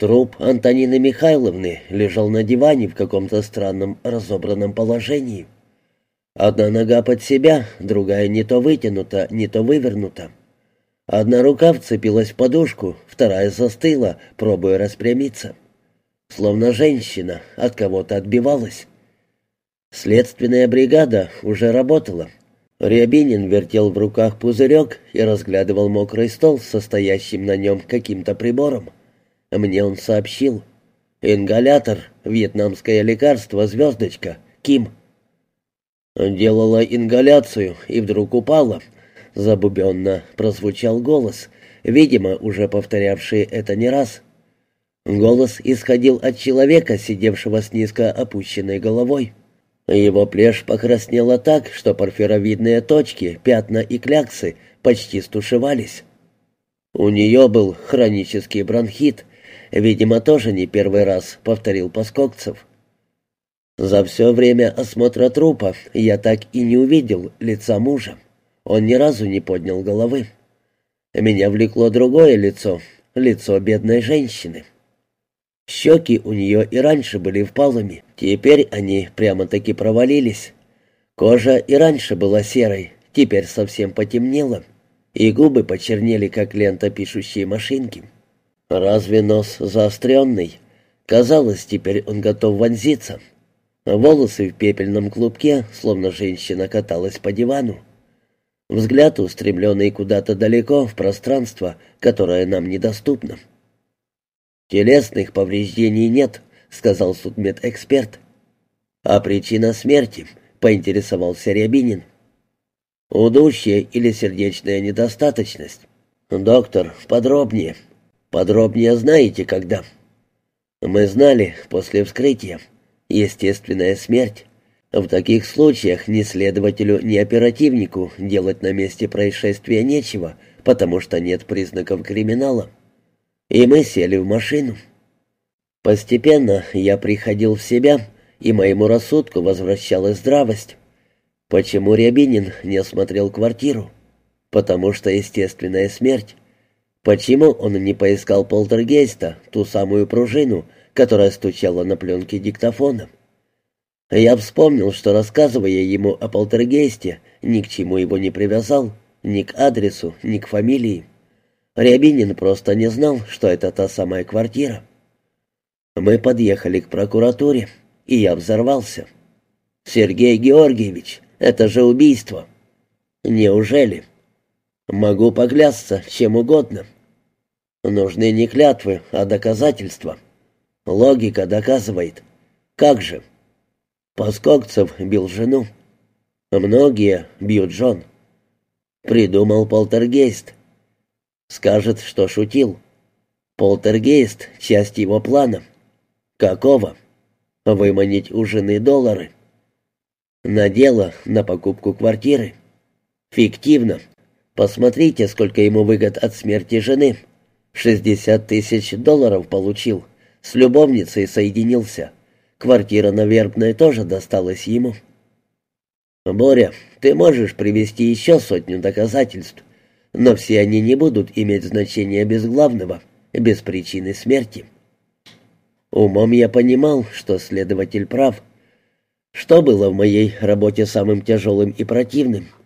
Труп Антонины Михайловны лежал на диване в каком-то странном разобранном положении. Одна нога под себя, другая не то вытянута, не то вывернута. Одна рука вцепилась в подушку, вторая застыла, пробуя распрямиться. Словно женщина от кого-то отбивалась. Следственная бригада уже работала. Рябинин вертел в руках пузырек и разглядывал мокрый стол, состоящим на нем каким-то прибором. Мне он сообщил. «Ингалятор, вьетнамское лекарство, звездочка, Ким». Делала ингаляцию и вдруг упала. Забубенно прозвучал голос, видимо, уже повторявший это не раз. Голос исходил от человека, сидевшего с низко опущенной головой. Его плешь покраснела так, что порфировидные точки, пятна и кляксы почти стушевались. У нее был хронический бронхит, Видимо, тоже не первый раз повторил Поскокцев. За все время осмотра трупа я так и не увидел лица мужа. Он ни разу не поднял головы. Меня влекло другое лицо, лицо бедной женщины. Щеки у нее и раньше были впалыми, теперь они прямо-таки провалились. Кожа и раньше была серой, теперь совсем потемнела, и губы почернели, как лента пишущей машинки. Разве нос заостренный? Казалось, теперь он готов вонзиться. Волосы в пепельном клубке, словно женщина каталась по дивану. Взгляд устремленный куда-то далеко в пространство, которое нам недоступно. «Телесных повреждений нет», — сказал судмедэксперт. «А причина смерти?» — поинтересовался Рябинин. «Удушье или сердечная недостаточность?» «Доктор, подробнее», Подробнее знаете, когда? Мы знали после вскрытия. Естественная смерть. В таких случаях ни следователю, ни оперативнику делать на месте происшествия нечего, потому что нет признаков криминала. И мы сели в машину. Постепенно я приходил в себя, и моему рассудку возвращалась здравость. Почему Рябинин не осмотрел квартиру? Потому что естественная смерть. Почему он не поискал полтергейста, ту самую пружину, которая стучала на пленке диктофона? Я вспомнил, что, рассказывая ему о полтергейсте, ни к чему его не привязал, ни к адресу, ни к фамилии. Рябинин просто не знал, что это та самая квартира. Мы подъехали к прокуратуре, и я взорвался. «Сергей Георгиевич, это же убийство!» «Неужели?» Могу поклясться чем угодно. Нужны не клятвы, а доказательства. Логика доказывает. Как же? Поскокцев бил жену. Многие бьют жен. Придумал полтергейст. Скажет, что шутил. Полтергейст — часть его плана. Какого? Выманить у жены доллары. На дело, на покупку квартиры. Фиктивно, Посмотрите, сколько ему выгод от смерти жены. Шестьдесят тысяч долларов получил. С любовницей соединился. Квартира на Вербной тоже досталась ему. «Боря, ты можешь привести еще сотню доказательств, но все они не будут иметь значения без главного, без причины смерти». Умом я понимал, что следователь прав. Что было в моей работе самым тяжелым и противным —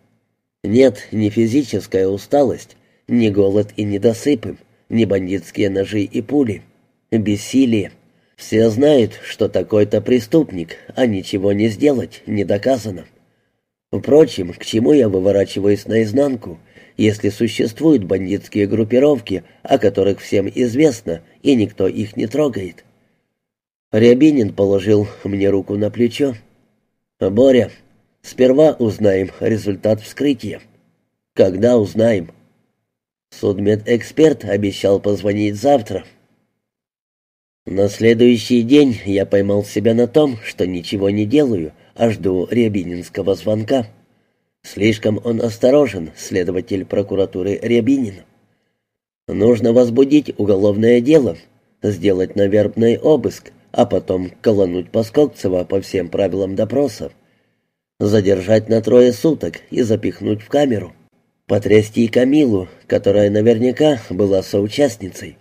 нет, ни физическая усталость, ни голод и недосыпы, ни бандитские ножи и пули. Бессилие. Все знают, что такой-то преступник, а ничего не сделать не доказано. Впрочем, к чему я выворачиваюсь наизнанку, если существуют бандитские группировки, о которых всем известно, и никто их не трогает? Рябинин положил мне руку на плечо. «Боря, Сперва узнаем результат вскрытия. Когда узнаем? Судмедэксперт обещал позвонить завтра. На следующий день я поймал себя на том, что ничего не делаю, а жду Рябининского звонка. Слишком он осторожен, следователь прокуратуры Рябинин. Нужно возбудить уголовное дело, сделать навербный обыск, а потом колонуть Поскокцева по всем правилам допроса задержать на трое суток и запихнуть в камеру, потрясти Камилу, которая наверняка была соучастницей.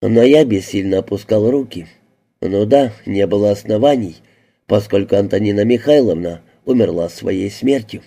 Но я бессильно опускал руки. Ну да, не было оснований, поскольку Антонина Михайловна умерла своей смертью.